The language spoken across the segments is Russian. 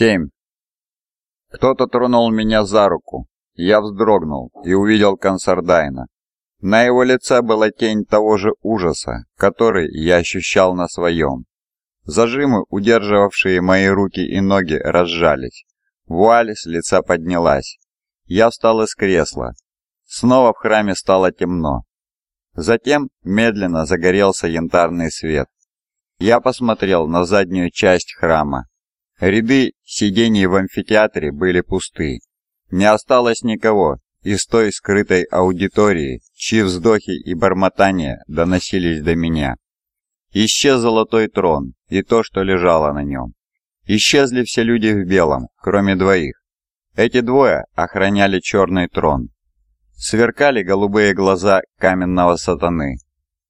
7. Кто-то тронул меня за руку. Я вздрогнул и увидел Консардайна. На его лице была тень того же ужаса, который я ощущал на своем. Зажимы, удерживавшие мои руки и ноги, разжались. Вуаль с лица поднялась. Я встал из кресла. Снова в храме стало темно. Затем медленно загорелся янтарный свет. Я посмотрел на заднюю часть храма, Ряды сидений в амфитеатре были пусты. Не осталось никого из той скрытой аудитории, чьи вздохи и бормотания доносились до меня. Исчез золотой трон и то, что лежало на нем. Исчезли все люди в белом, кроме двоих. Эти двое охраняли черный трон. Сверкали голубые глаза каменного сатаны.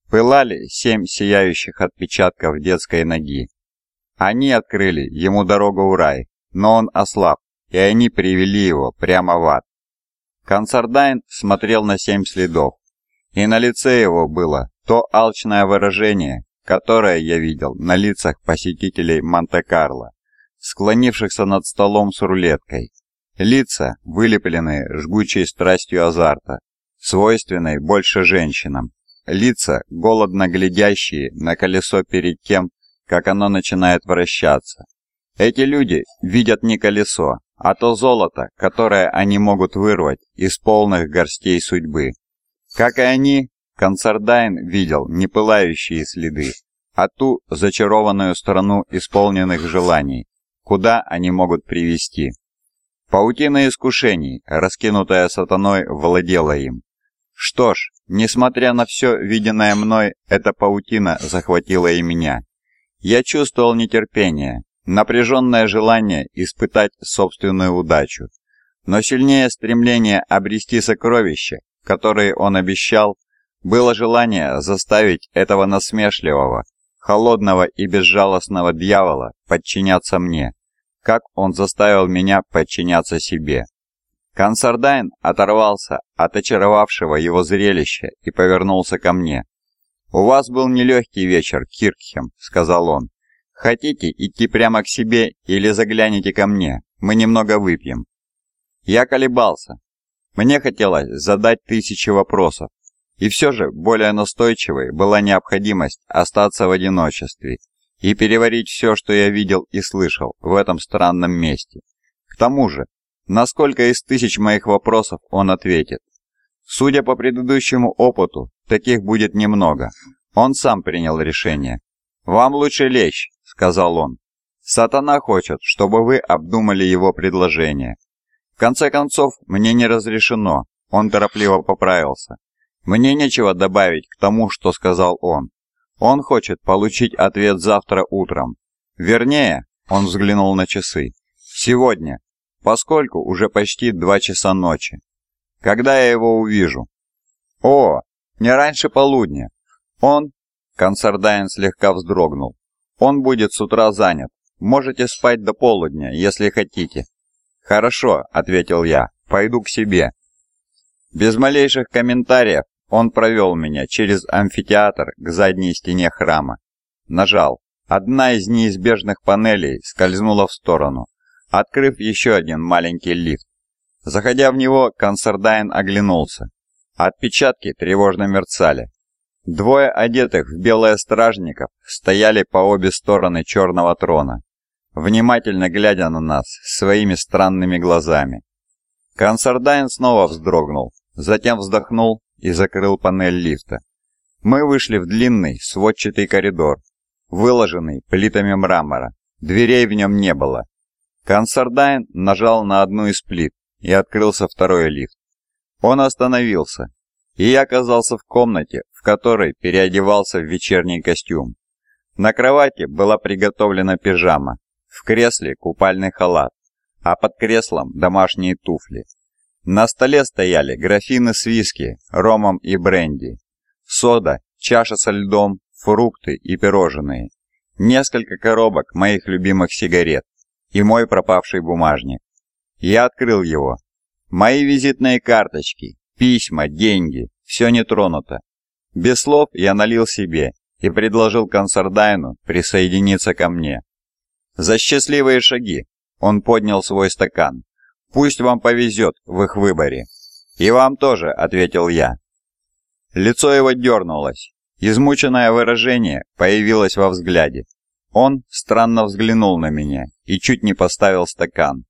Пылали семь сияющих отпечатков детской ноги. Они открыли ему дорогу в рай, но он ослаб, и они привели его прямо в ад. Консардайн смотрел на семь следов, и на лице его было то алчное выражение, которое я видел на лицах посетителей Монте-Карло, склонившихся над столом с рулеткой. Лица, вылепленные жгучей страстью азарта, свойственной больше женщинам. Лица, голодно глядящие на колесо перед тем, как оно начинает вращаться. Эти люди видят не колесо, а то золото, которое они могут вырвать из полных горстей судьбы. Как и они, Консардайн видел не пылающие следы, а ту зачарованную страну исполненных желаний, куда они могут привести. Паутина искушений, раскинутая сатаной, владела им. Что ж, несмотря на все виденное мной, эта паутина захватила и меня. Я чувствовал нетерпение, напряженное желание испытать собственную удачу, но сильнее стремление обрести сокровища, которые он обещал, было желание заставить этого насмешливого, холодного и безжалостного дьявола подчиняться мне, как он заставил меня подчиняться себе. Консардайн оторвался от очаровавшего его зрелища и повернулся ко мне. «У вас был нелегкий вечер, Киркхем», — сказал он. «Хотите идти прямо к себе или загляните ко мне? Мы немного выпьем». Я колебался. Мне хотелось задать тысячи вопросов. И все же более настойчивой была необходимость остаться в одиночестве и переварить все, что я видел и слышал в этом странном месте. К тому же, насколько из тысяч моих вопросов он ответит. Судя по предыдущему опыту, таких будет немного. Он сам принял решение. «Вам лучше лечь», — сказал он. «Сатана хочет, чтобы вы обдумали его предложение. В конце концов, мне не разрешено», — он торопливо поправился. «Мне нечего добавить к тому, что сказал он. Он хочет получить ответ завтра утром. Вернее, он взглянул на часы. Сегодня, поскольку уже почти два часа ночи. Когда я его увижу? О, не раньше полудня. Он... Консардайн слегка вздрогнул. Он будет с утра занят. Можете спать до полудня, если хотите. Хорошо, ответил я. Пойду к себе. Без малейших комментариев он провел меня через амфитеатр к задней стене храма. Нажал. Одна из неизбежных панелей скользнула в сторону, открыв еще один маленький лифт. Заходя в него, Консердайн оглянулся. Отпечатки тревожно мерцали. Двое одетых в белое стражников стояли по обе стороны черного трона, внимательно глядя на нас своими странными глазами. Консердайн снова вздрогнул, затем вздохнул и закрыл панель лифта. Мы вышли в длинный, сводчатый коридор, выложенный плитами мрамора. Дверей в нем не было. Консердайн нажал на одну из плит, и открылся второй лифт. Он остановился, и я оказался в комнате, в которой переодевался в вечерний костюм. На кровати была приготовлена пижама, в кресле купальный халат, а под креслом домашние туфли. На столе стояли графины с виски, ромом и бренди, сода, чаша со льдом, фрукты и пирожные, несколько коробок моих любимых сигарет и мой пропавший бумажник. Я открыл его. Мои визитные карточки, письма, деньги – все не тронуто. Без слов я налил себе и предложил Консардайну присоединиться ко мне. За счастливые шаги он поднял свой стакан. Пусть вам повезет в их выборе. И вам тоже, ответил я. Лицо его дернулось. Измученное выражение появилось во взгляде. Он странно взглянул на меня и чуть не поставил стакан.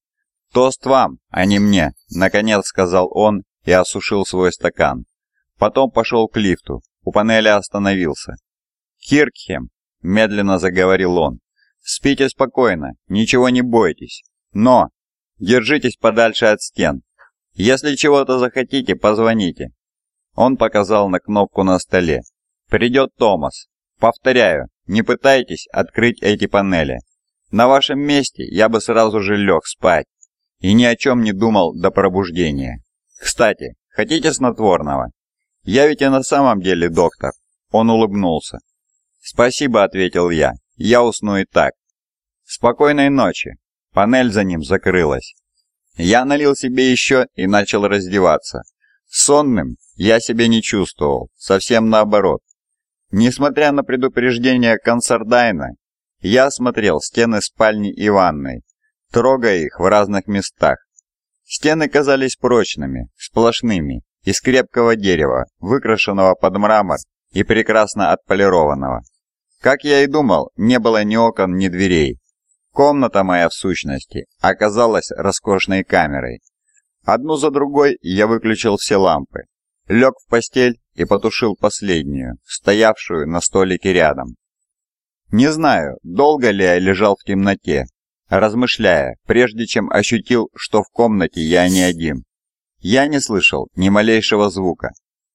«Тост вам, а не мне», — наконец сказал он и осушил свой стакан. Потом пошел к лифту, у панели остановился. «Киркхем», — медленно заговорил он, — «спите спокойно, ничего не бойтесь, но держитесь подальше от стен. Если чего-то захотите, позвоните». Он показал на кнопку на столе. «Придет Томас. Повторяю, не пытайтесь открыть эти панели. На вашем месте я бы сразу же лег спать и ни о чем не думал до пробуждения. Кстати, хотите снотворного? Я ведь и на самом деле доктор. Он улыбнулся. Спасибо, ответил я. Я усну и так. Спокойной ночи. Панель за ним закрылась. Я налил себе еще и начал раздеваться. Сонным я себя не чувствовал, совсем наоборот. Несмотря на предупреждение Консардайна, я осмотрел стены спальни и ванной трогая их в разных местах. Стены казались прочными, сплошными, из крепкого дерева, выкрашенного под мрамор и прекрасно отполированного. Как я и думал, не было ни окон, ни дверей. Комната моя в сущности оказалась роскошной камерой. Одну за другой я выключил все лампы, лег в постель и потушил последнюю, стоявшую на столике рядом. Не знаю, долго ли я лежал в темноте, размышляя, прежде чем ощутил, что в комнате я не один. Я не слышал ни малейшего звука,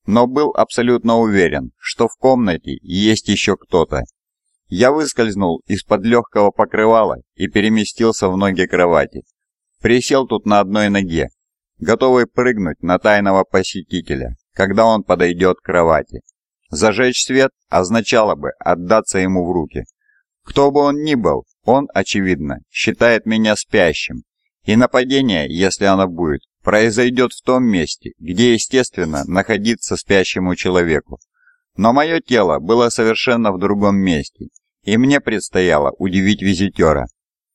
но был абсолютно уверен, что в комнате есть еще кто-то. Я выскользнул из-под легкого покрывала и переместился в ноги кровати. Присел тут на одной ноге, готовый прыгнуть на тайного посетителя, когда он подойдет к кровати. Зажечь свет означало бы отдаться ему в руки. Кто бы он ни был, он, очевидно, считает меня спящим, и нападение, если оно будет, произойдет в том месте, где, естественно, находиться спящему человеку. Но мое тело было совершенно в другом месте, и мне предстояло удивить визитера.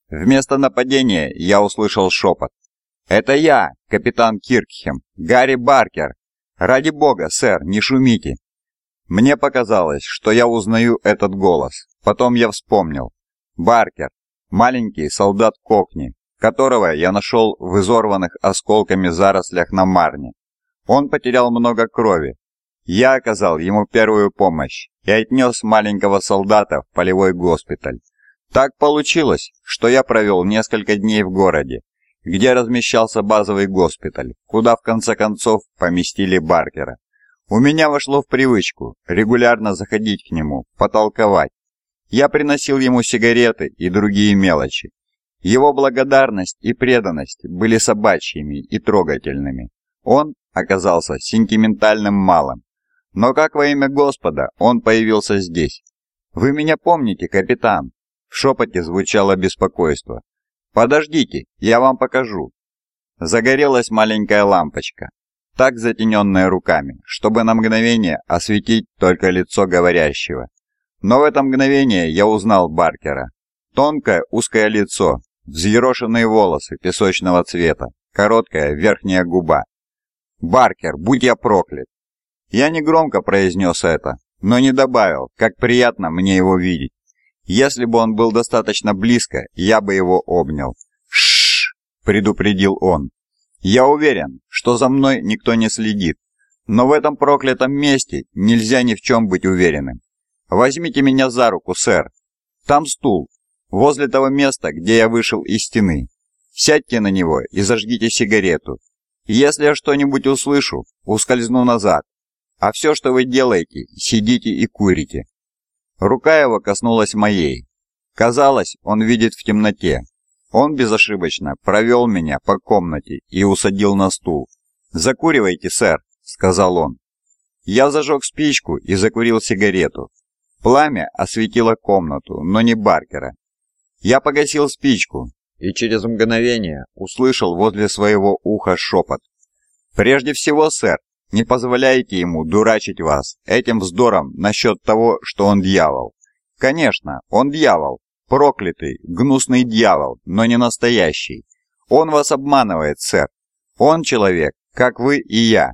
Вместо нападения я услышал шепот. «Это я, капитан Киркхем, Гарри Баркер! Ради бога, сэр, не шумите!» Мне показалось, что я узнаю этот голос. Потом я вспомнил. Баркер, маленький солдат Кокни, которого я нашел в изорванных осколками зарослях на Марне. Он потерял много крови. Я оказал ему первую помощь и отнес маленького солдата в полевой госпиталь. Так получилось, что я провел несколько дней в городе, где размещался базовый госпиталь, куда в конце концов поместили Баркера. У меня вошло в привычку регулярно заходить к нему, потолковать. Я приносил ему сигареты и другие мелочи. Его благодарность и преданность были собачьими и трогательными. Он оказался сентиментальным малым. Но как во имя Господа он появился здесь? «Вы меня помните, капитан?» В шепоте звучало беспокойство. «Подождите, я вам покажу». Загорелась маленькая лампочка так затененное руками, чтобы на мгновение осветить только лицо говорящего. Но в это мгновение я узнал Баркера. Тонкое узкое лицо, взъерошенные волосы песочного цвета, короткая верхняя губа. «Баркер, будь я проклят!» Я негромко произнес это, но не добавил, как приятно мне его видеть. Если бы он был достаточно близко, я бы его обнял. «Шшш!» – предупредил он. Я уверен, что за мной никто не следит, но в этом проклятом месте нельзя ни в чем быть уверенным. Возьмите меня за руку, сэр. Там стул, возле того места, где я вышел из стены. Сядьте на него и зажгите сигарету. Если я что-нибудь услышу, ускользну назад. А все, что вы делаете, сидите и курите». Рука его коснулась моей. Казалось, он видит в темноте. Он безошибочно провел меня по комнате и усадил на стул. «Закуривайте, сэр», — сказал он. Я зажег спичку и закурил сигарету. Пламя осветило комнату, но не Баркера. Я погасил спичку и через мгновение услышал возле своего уха шепот. «Прежде всего, сэр, не позволяйте ему дурачить вас этим вздором насчет того, что он дьявол. Конечно, он дьявол, проклятый, гнусный дьявол, но не настоящий. Он вас обманывает, сэр. Он человек, как вы и я.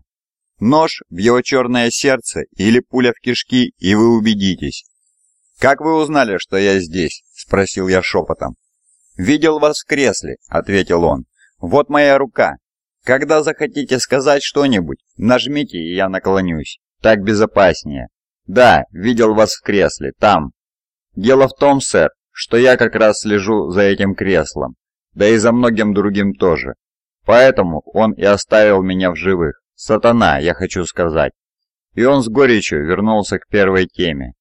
Нож в его черное сердце или пуля в кишки, и вы убедитесь. «Как вы узнали, что я здесь?» – спросил я шепотом. «Видел вас в кресле», – ответил он. «Вот моя рука. Когда захотите сказать что-нибудь, нажмите, и я наклонюсь. Так безопаснее». «Да, видел вас в кресле, там». «Дело в том, сэр, что я как раз слежу за этим креслом, да и за многим другим тоже. Поэтому он и оставил меня в живых. Сатана, я хочу сказать. И он с горечью вернулся к первой теме.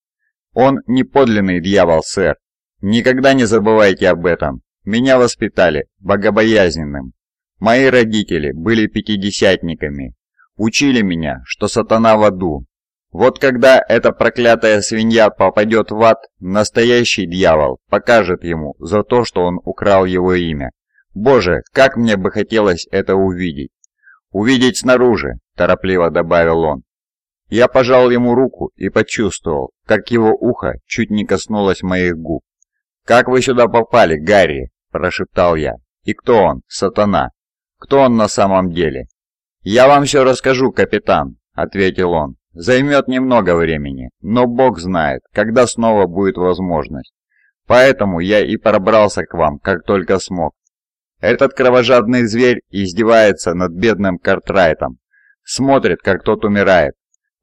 Он не подлинный дьявол, сэр. Никогда не забывайте об этом. Меня воспитали богобоязненным. Мои родители были пятидесятниками. Учили меня, что сатана в аду, вот когда эта проклятая свинья попадет в ад, настоящий дьявол покажет ему за то, что он украл его имя. Боже, как мне бы хотелось это увидеть. Увидеть снаружи, торопливо добавил он. Я пожал ему руку и почувствовал, как его ухо чуть не коснулось моих губ. «Как вы сюда попали, Гарри?» – прошептал я. «И кто он, сатана? Кто он на самом деле?» «Я вам все расскажу, капитан», – ответил он. Займет немного времени, но бог знает, когда снова будет возможность. Поэтому я и пробрался к вам, как только смог. Этот кровожадный зверь издевается над бедным Картрайтом. Смотрит, как тот умирает.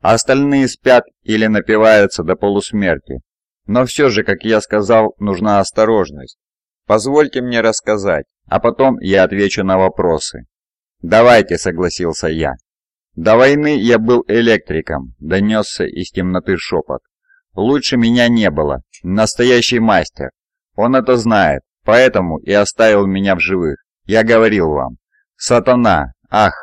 Остальные спят или напиваются до полусмерти. Но все же, как я сказал, нужна осторожность. Позвольте мне рассказать, а потом я отвечу на вопросы. «Давайте», — согласился я. «До войны я был электриком», — донесся из темноты шепот. «Лучше меня не было. Настоящий мастер. Он это знает, поэтому и оставил меня в живых. Я говорил вам. Сатана! Ах!»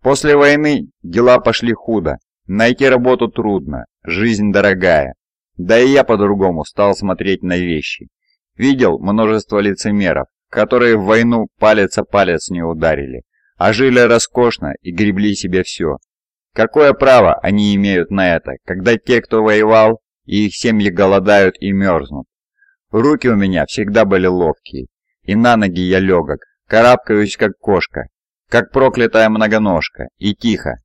После войны дела пошли худо. Найти работу трудно, жизнь дорогая. Да и я по-другому стал смотреть на вещи. Видел множество лицемеров, которые в войну палец о палец не ударили а жили роскошно и гребли себе все. Какое право они имеют на это, когда те, кто воевал, и их семьи голодают и мерзнут? Руки у меня всегда были ловкие, и на ноги я легок, карабкаюсь как кошка, как проклятая многоножка, и тихо.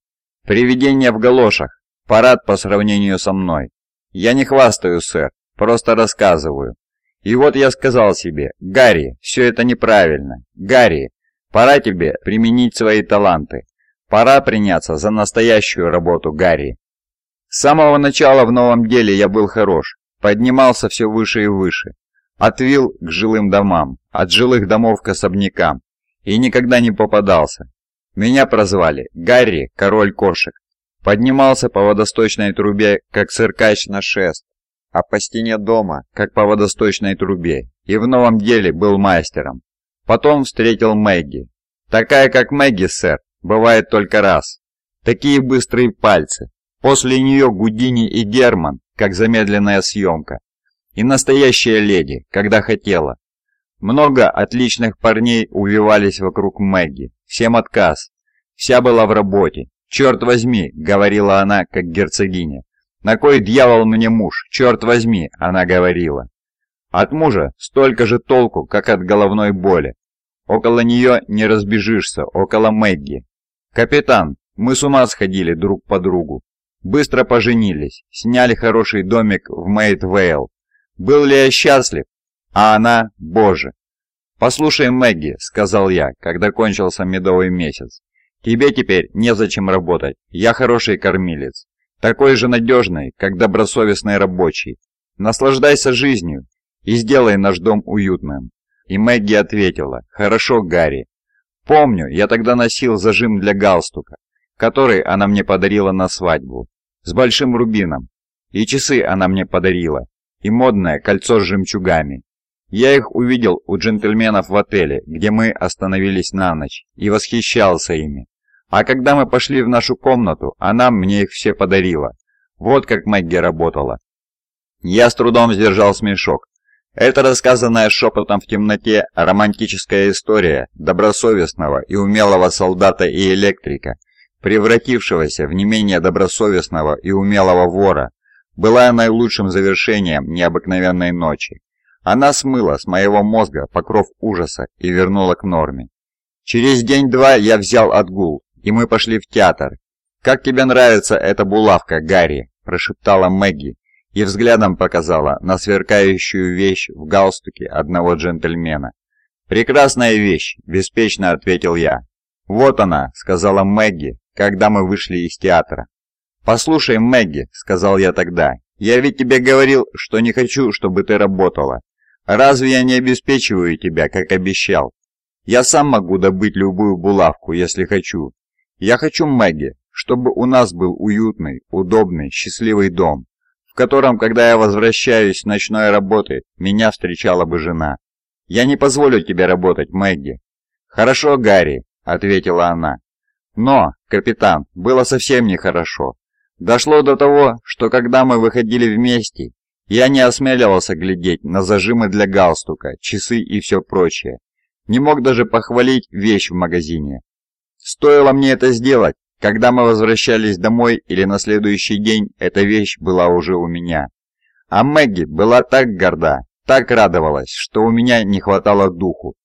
Привидение в галошах, парад по сравнению со мной. Я не хвастаю, сэр, просто рассказываю. И вот я сказал себе, Гарри, все это неправильно, Гарри, Пора тебе применить свои таланты. Пора приняться за настоящую работу, Гарри. С самого начала в новом деле я был хорош, поднимался все выше и выше. отвил к жилым домам, от жилых домов к особнякам. И никогда не попадался. Меня прозвали Гарри, король кошек. Поднимался по водосточной трубе, как циркач на шест, а по стене дома, как по водосточной трубе, и в новом деле был мастером. Потом встретил Мэгги. Такая, как Мэгги, сэр, бывает только раз. Такие быстрые пальцы. После нее Гудини и Герман, как замедленная съемка. И настоящая леди, когда хотела. Много отличных парней увивались вокруг Мэгги. Всем отказ. Вся была в работе. «Черт возьми», — говорила она, как герцогиня. «На кой дьявол мне муж? Черт возьми», — она говорила. От мужа столько же толку, как от головной боли. Около нее не разбежишься, около Мэгги. Капитан, мы с ума сходили друг по другу. Быстро поженились, сняли хороший домик в Мэйт-Вейл. Был ли я счастлив? А она, боже. «Послушай, Мэгги», — сказал я, когда кончился медовый месяц, «тебе теперь незачем работать, я хороший кормилец, такой же надежный, как добросовестный рабочий. Наслаждайся жизнью, и сделай наш дом уютным». И Мэгги ответила, «Хорошо, Гарри». Помню, я тогда носил зажим для галстука, который она мне подарила на свадьбу, с большим рубином. И часы она мне подарила, и модное кольцо с жемчугами. Я их увидел у джентльменов в отеле, где мы остановились на ночь, и восхищался ими. А когда мы пошли в нашу комнату, она мне их все подарила. Вот как Мэгги работала. Я с трудом сдержал смешок, эта рассказанная шепотом в темноте романтическая история добросовестного и умелого солдата и электрика, превратившегося в не менее добросовестного и умелого вора, была наилучшим завершением необыкновенной ночи. Она смыла с моего мозга покров ужаса и вернула к норме. Через день-два я взял отгул, и мы пошли в театр. «Как тебе нравится эта булавка, Гарри?» – прошептала Мэгги, и взглядом показала на сверкающую вещь в галстуке одного джентльмена. «Прекрасная вещь», – беспечно ответил я. «Вот она», – сказала Мэгги, когда мы вышли из театра. «Послушай, Мэгги», – сказал я тогда, – «я ведь тебе говорил, что не хочу, чтобы ты работала. Разве я не обеспечиваю тебя, как обещал? Я сам могу добыть любую булавку, если хочу. Я хочу, Мэгги, чтобы у нас был уютный, удобный, счастливый дом в котором, когда я возвращаюсь с ночной работы, меня встречала бы жена. Я не позволю тебе работать, Мэгги». «Хорошо, Гарри», — ответила она. «Но, капитан, было совсем нехорошо. Дошло до того, что когда мы выходили вместе, я не осмеливался глядеть на зажимы для галстука, часы и все прочее. Не мог даже похвалить вещь в магазине. Стоило мне это сделать, когда мы возвращались домой или на следующий день, эта вещь была уже у меня. А Мэгги была так горда, так радовалась, что у меня не хватало духу.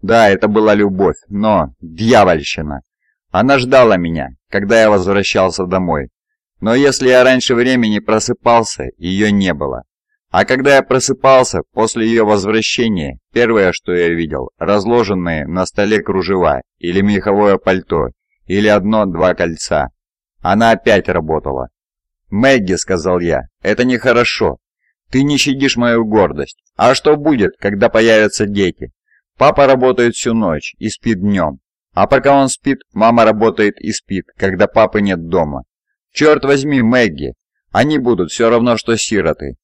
Да, это была любовь, но дьявольщина. Она ждала меня, когда я возвращался домой. Но если я раньше времени просыпался, ее не было. А когда я просыпался после ее возвращения, первое, что я видел, разложенные на столе кружева или меховое пальто, или одно-два кольца. Она опять работала. «Мэгги», — сказал я, — «это нехорошо. Ты не щадишь мою гордость. А что будет, когда появятся дети? Папа работает всю ночь и спит днем. А пока он спит, мама работает и спит, когда папы нет дома. Черт возьми, Мэгги, они будут все равно, что сироты».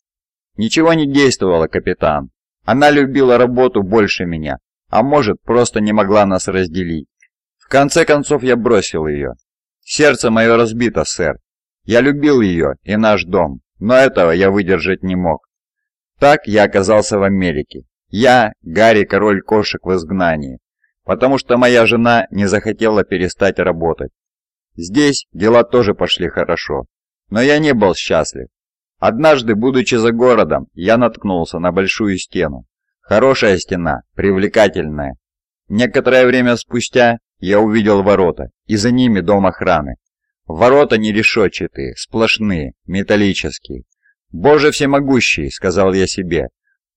Ничего не действовало, капитан. Она любила работу больше меня, а может, просто не могла нас разделить. В конце концов я бросил ее. Сердце мое разбито, сэр. Я любил ее и наш дом, но этого я выдержать не мог. Так я оказался в Америке. Я, Гарри, король кошек в изгнании, потому что моя жена не захотела перестать работать. Здесь дела тоже пошли хорошо, но я не был счастлив. Однажды, будучи за городом, я наткнулся на большую стену. Хорошая стена, привлекательная. Некоторое время спустя я увидел ворота, и за ними дом охраны. Ворота не решетчатые, сплошные, металлические. «Боже всемогущий!» — сказал я себе.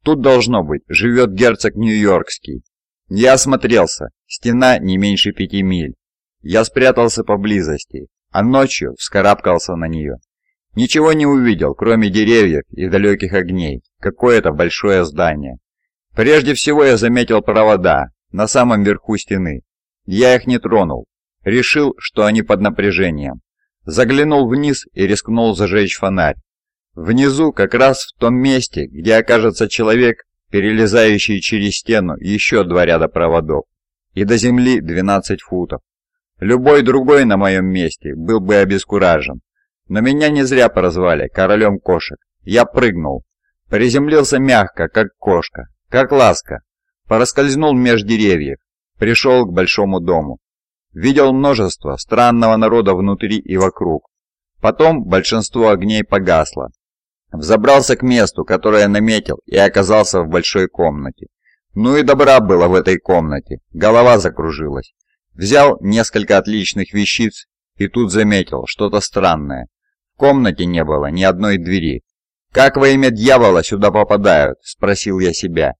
«Тут должно быть, живет герцог Нью-Йоркский». Я осмотрелся, стена не меньше пяти миль. Я спрятался поблизости, а ночью вскарабкался на нее. Ничего не увидел, кроме деревьев и далеких огней, какое-то большое здание. Прежде всего я заметил провода на самом верху стены, я их не тронул. Решил, что они под напряжением. Заглянул вниз и рискнул зажечь фонарь. Внизу, как раз в том месте, где окажется человек, перелезающий через стену еще два ряда проводов, и до земли 12 футов. Любой другой на моем месте был бы обескуражен. Но меня не зря прозвали королем кошек. Я прыгнул. Приземлился мягко, как кошка, как ласка. Пораскользнул меж деревьев пришел к Большому дому. Видел множество странного народа внутри и вокруг. Потом большинство огней погасло. Взобрался к месту, которое наметил, и оказался в большой комнате. Ну и добра было в этой комнате, голова закружилась. Взял несколько отличных вещиц и тут заметил что-то странное. В комнате не было ни одной двери. «Как во имя дьявола сюда попадают?» – спросил я себя.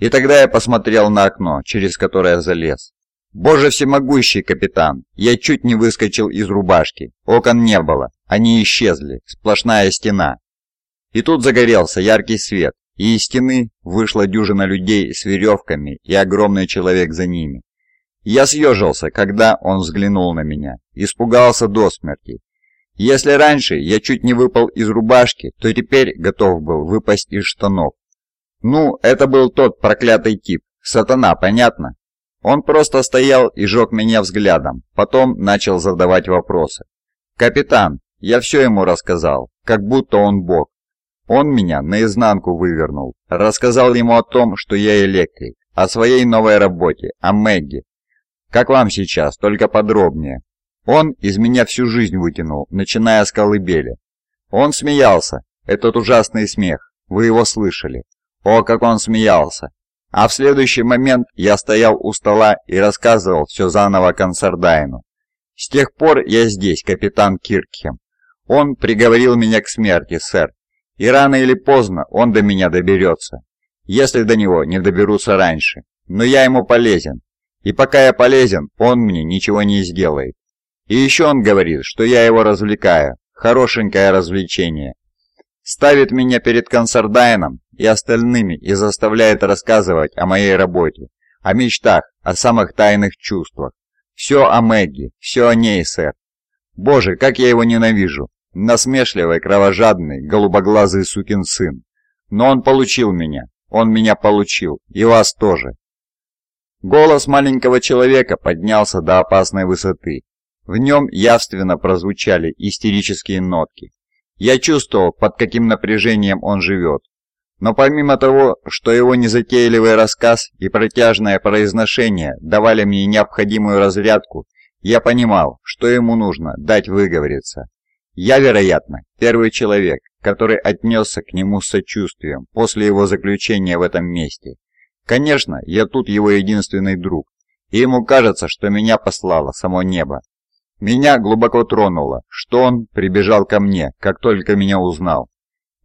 И тогда я посмотрел на окно, через которое залез. «Боже всемогущий, капитан! Я чуть не выскочил из рубашки. Окон не было. Они исчезли. Сплошная стена». И тут загорелся яркий свет, и из стены вышла дюжина людей с веревками и огромный человек за ними. Я съежился, когда он взглянул на меня, испугался до смерти. Если раньше я чуть не выпал из рубашки, то теперь готов был выпасть из штанов. Ну, это был тот проклятый тип. Сатана, понятно? Он просто стоял и жег меня взглядом, потом начал задавать вопросы. «Капитан, я все ему рассказал, как будто он бог. Он меня наизнанку вывернул, рассказал ему о том, что я электрик, о своей новой работе, о Мэгги. Как вам сейчас, только подробнее. Он из меня всю жизнь вытянул, начиная с колыбели. Он смеялся, этот ужасный смех, вы его слышали. О, как он смеялся! А в следующий момент я стоял у стола и рассказывал все заново Консердайну. С тех пор я здесь, капитан Киркхем. Он приговорил меня к смерти, сэр. И рано или поздно он до меня доберется. Если до него не доберутся раньше. Но я ему полезен. И пока я полезен, он мне ничего не сделает. И еще он говорит, что я его развлекаю. Хорошенькое развлечение. Ставит меня перед Консердайном и остальными и заставляет рассказывать о моей работе, о мечтах, о самых тайных чувствах. Все о Мэгги, все о ней, сэр. Боже, как я его ненавижу. Насмешливый, кровожадный, голубоглазый сукин сын. Но он получил меня. Он меня получил. И вас тоже. Голос маленького человека поднялся до опасной высоты. В нем явственно прозвучали истерические нотки. Я чувствовал, под каким напряжением он живет, но помимо того, что его незатейливый рассказ и протяжное произношение давали мне необходимую разрядку, я понимал, что ему нужно дать выговориться. Я, вероятно, первый человек, который отнесся к нему с сочувствием после его заключения в этом месте. Конечно, я тут его единственный друг, и ему кажется, что меня послало само небо. Меня глубоко тронуло, что он прибежал ко мне, как только меня узнал.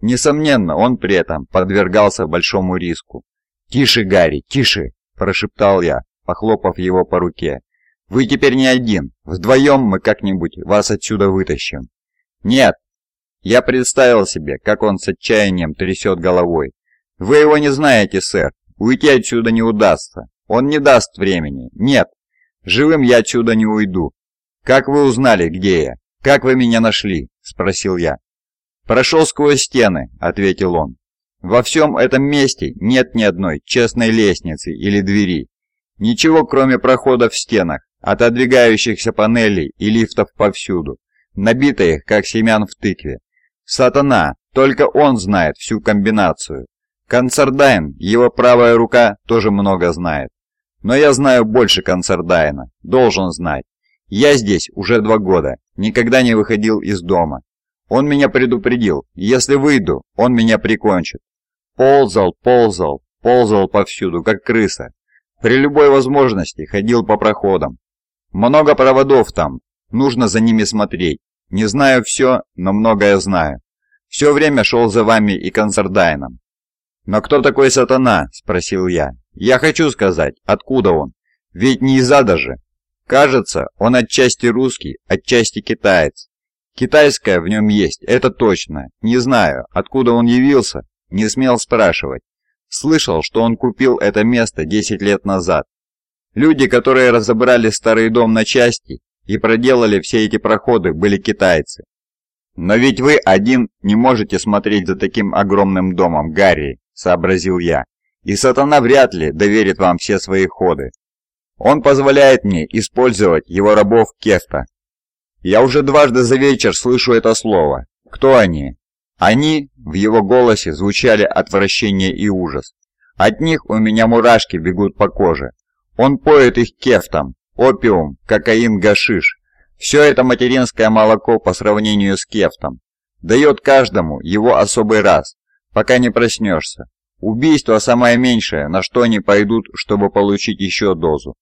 Несомненно, он при этом подвергался большому риску. «Тише, Гарри, тише!» – прошептал я, похлопав его по руке. «Вы теперь не один. Вдвоем мы как-нибудь вас отсюда вытащим». «Нет!» Я представил себе, как он с отчаянием трясет головой. «Вы его не знаете, сэр. Уйти отсюда не удастся. Он не даст времени. Нет. Живым я отсюда не уйду. Как вы узнали, где я? Как вы меня нашли?» – спросил я. «Прошел сквозь стены», — ответил он. «Во всем этом месте нет ни одной честной лестницы или двери. Ничего, кроме проходов в стенах, отодвигающихся панелей и лифтов повсюду, набитых, как семян в тыкве. Сатана, только он знает всю комбинацию. Концердайн, его правая рука, тоже много знает. Но я знаю больше Концердайна, должен знать. Я здесь уже два года, никогда не выходил из дома, он меня предупредил, если выйду, он меня прикончит. Ползал, ползал, ползал повсюду, как крыса. При любой возможности ходил по проходам. Много проводов там, нужно за ними смотреть. Не знаю все, но многое знаю. Все время шел за вами и Консардайном. «Но кто такой сатана?» – спросил я. «Я хочу сказать, откуда он? Ведь не из-за даже. Кажется, он отчасти русский, отчасти китаец. Китайская в нем есть, это точно. Не знаю, откуда он явился, не смел спрашивать. Слышал, что он купил это место 10 лет назад. Люди, которые разобрали старый дом на части и проделали все эти проходы, были китайцы. «Но ведь вы один не можете смотреть за таким огромным домом, Гарри», — сообразил я. «И сатана вряд ли доверит вам все свои ходы. Он позволяет мне использовать его рабов Кефта, я уже дважды за вечер слышу это слово. Кто они? Они, в его голосе звучали отвращение и ужас. От них у меня мурашки бегут по коже. Он поет их кефтом, опиум, кокаин, гашиш. Все это материнское молоко по сравнению с кефтом. Дает каждому его особый раз, пока не проснешься. Убийство самое меньшее, на что они пойдут, чтобы получить еще дозу.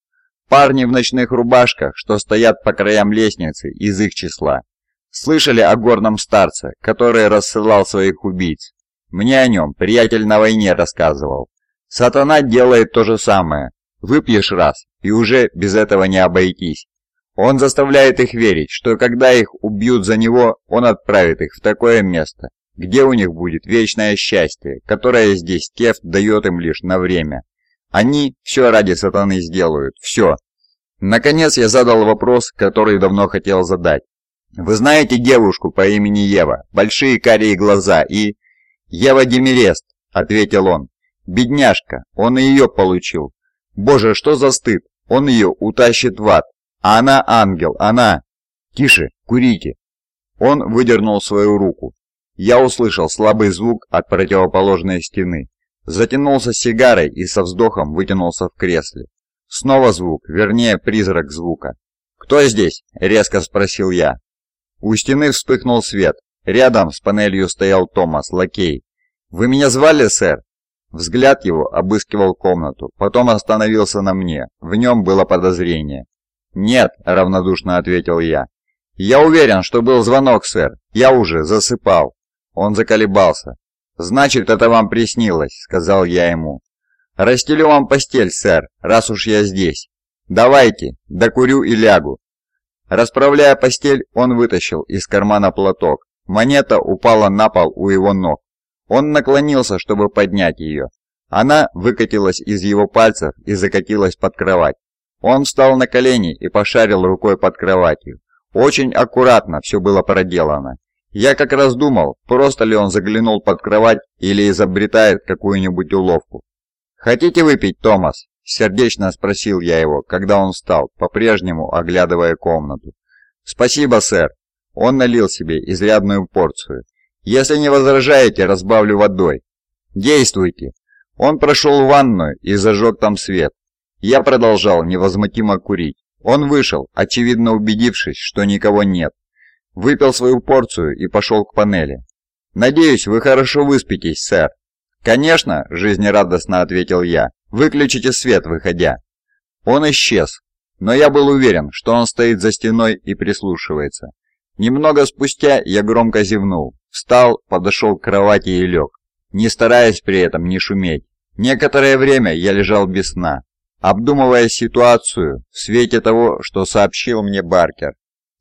Парни в ночных рубашках, что стоят по краям лестницы, из их числа. Слышали о горном старце, который рассылал своих убийц. Мне о нем приятель на войне рассказывал. Сатана делает то же самое. Выпьешь раз, и уже без этого не обойтись. Он заставляет их верить, что когда их убьют за него, он отправит их в такое место, где у них будет вечное счастье, которое здесь Кеф дает им лишь на время. Они все ради сатаны сделают, все. Наконец я задал вопрос, который давно хотел задать. Вы знаете девушку по имени Ева, большие карие глаза и... Ева Демирест? ответил он. Бедняжка, он ее получил. Боже, что за стыд, он ее утащит в ад. А она ангел, она... Тише, курите. Он выдернул свою руку. Я услышал слабый звук от противоположной стены. Затянулся сигарой и со вздохом вытянулся в кресле. Снова звук, вернее призрак звука. «Кто здесь?» — резко спросил я. У стены вспыхнул свет. Рядом с панелью стоял Томас, лакей. «Вы меня звали, сэр?» Взгляд его обыскивал комнату, потом остановился на мне. В нем было подозрение. «Нет», — равнодушно ответил я. «Я уверен, что был звонок, сэр. Я уже засыпал». Он заколебался. «Значит, это вам приснилось», — сказал я ему. «Расстелю вам постель, сэр, раз уж я здесь. Давайте, докурю и лягу». Расправляя постель, он вытащил из кармана платок. Монета упала на пол у его ног. Он наклонился, чтобы поднять ее. Она выкатилась из его пальцев и закатилась под кровать. Он встал на колени и пошарил рукой под кроватью. Очень аккуратно все было проделано. Я как раз думал, просто ли он заглянул под кровать или изобретает какую-нибудь уловку. «Хотите выпить, Томас?» – сердечно спросил я его, когда он встал, по-прежнему оглядывая комнату. «Спасибо, сэр». Он налил себе изрядную порцию. «Если не возражаете, разбавлю водой». «Действуйте». Он прошел в ванную и зажег там свет. Я продолжал невозмутимо курить. Он вышел, очевидно убедившись, что никого нет выпил свою порцию и пошел к панели. «Надеюсь, вы хорошо выспитесь, сэр». «Конечно», — жизнерадостно ответил я, — «выключите свет, выходя». Он исчез, но я был уверен, что он стоит за стеной и прислушивается. Немного спустя я громко зевнул, встал, подошел к кровати и лег, не стараясь при этом не шуметь. Некоторое время я лежал без сна, обдумывая ситуацию в свете того, что сообщил мне Баркер.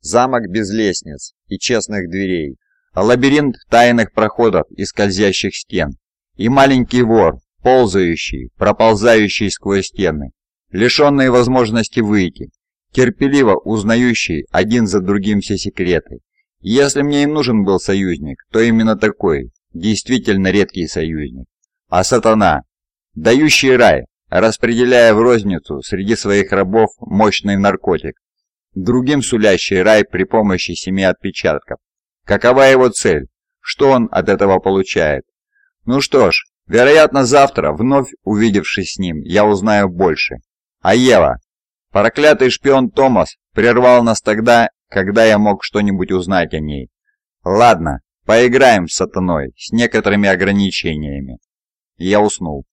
Замок без лестниц и честных дверей, лабиринт тайных проходов и скользящих стен, и маленький вор, ползающий, проползающий сквозь стены, лишенный возможности выйти, терпеливо узнающий один за другим все секреты. Если мне и нужен был союзник, то именно такой, действительно редкий союзник. А сатана, дающий рай, распределяя в розницу среди своих рабов мощный наркотик, другим сулящий рай при помощи семи отпечатков. Какова его цель? Что он от этого получает? Ну что ж, вероятно завтра, вновь увидевшись с ним, я узнаю больше. А Ева? Проклятый шпион Томас прервал нас тогда, когда я мог что-нибудь узнать о ней. Ладно, поиграем с сатаной, с некоторыми ограничениями. Я уснул.